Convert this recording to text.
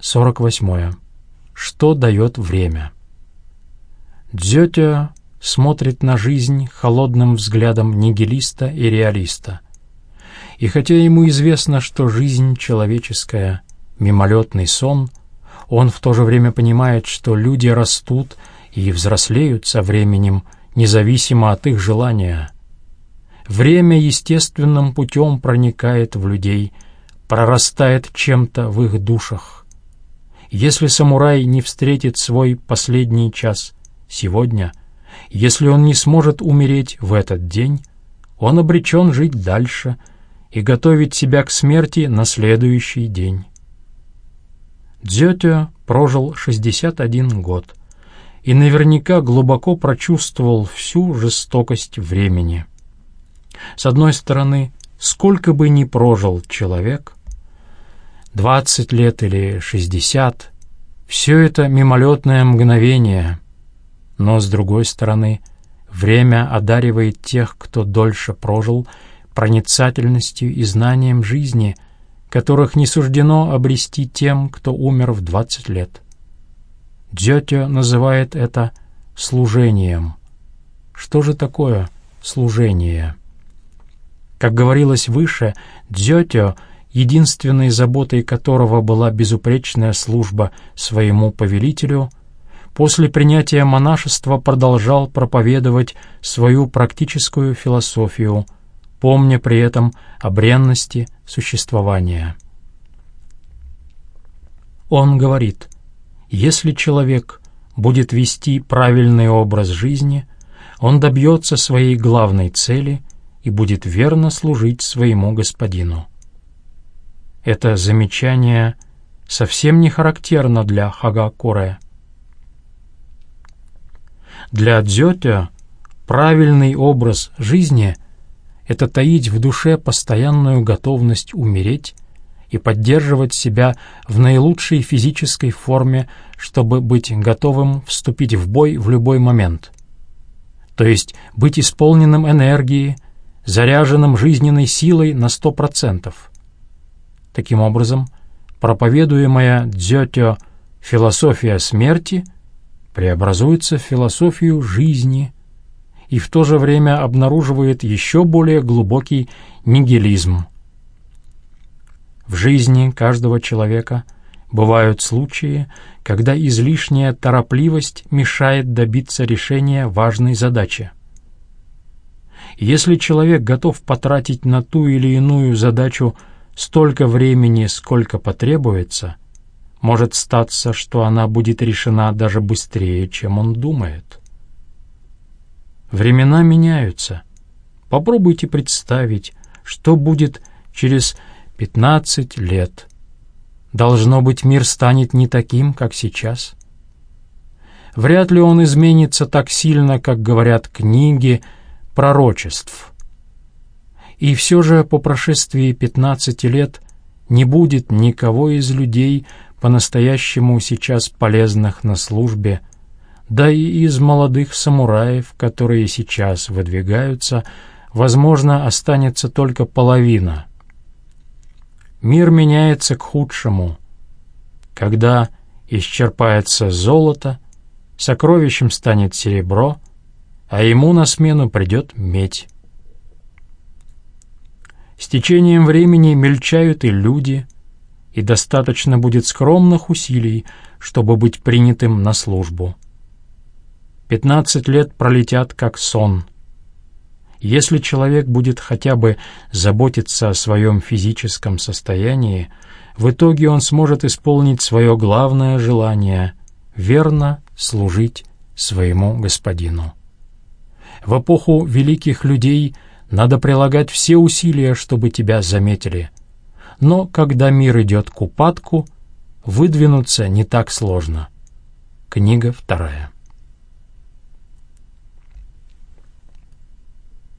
48. Что дает время? Дзётё смотрит на жизнь холодным взглядом нигилиста и реалиста. И хотя ему известно, что жизнь человеческая — мимолетный сон, он в то же время понимает, что люди растут и взрослеют со временем, независимо от их желания. Время естественным путем проникает в людей, прорастает чем-то в их душах. Если самурай не встретит свой последний час сегодня, если он не сможет умереть в этот день, он обречен жить дальше и готовить себя к смерти на следующий день. Дзётё прожил 61 год и наверняка глубоко прочувствовал всю жестокость времени. С одной стороны, сколько бы ни прожил человек, 20 лет или 60, все это мимолетное мгновение, но, с другой стороны, время одаривает тех, кто дольше прожил, проницательностью и знанием жизни — которых не суждено обрести тем, кто умер в 20 лет. Дзётё называет это служением. Что же такое служение? Как говорилось выше, Дзётё, единственной заботой которого была безупречная служба своему повелителю, после принятия монашества продолжал проповедовать свою практическую философию – помня при этом о бренности существования. Он говорит, если человек будет вести правильный образ жизни, он добьется своей главной цели и будет верно служить своему господину. Это замечание совсем не характерно для Хагакуре. Для Дзётя правильный образ жизни — это таить в душе постоянную готовность умереть и поддерживать себя в наилучшей физической форме, чтобы быть готовым вступить в бой в любой момент. То есть быть исполненным энергии, заряженным жизненной силой на сто процентов. Таким образом, проповедуемая дзётё философия смерти преобразуется в философию жизни – и в то же время обнаруживает еще более глубокий нигилизм. В жизни каждого человека бывают случаи, когда излишняя торопливость мешает добиться решения важной задачи. Если человек готов потратить на ту или иную задачу столько времени, сколько потребуется, может статься, что она будет решена даже быстрее, чем он думает. Времена меняются. Попробуйте представить, что будет через 15 лет. Должно быть, мир станет не таким, как сейчас. Вряд ли он изменится так сильно, как говорят книги пророчеств. И все же по прошествии 15 лет не будет никого из людей, по-настоящему сейчас полезных на службе, да и из молодых самураев, которые сейчас выдвигаются, возможно, останется только половина. Мир меняется к худшему. Когда исчерпается золото, сокровищем станет серебро, а ему на смену придет медь. С течением времени мельчают и люди, и достаточно будет скромных усилий, чтобы быть принятым на службу. Пятнадцать лет пролетят как сон. Если человек будет хотя бы заботиться о своем физическом состоянии, в итоге он сможет исполнить свое главное желание — верно служить своему господину. В эпоху великих людей надо прилагать все усилия, чтобы тебя заметили. Но когда мир идет к упадку, выдвинуться не так сложно. Книга вторая.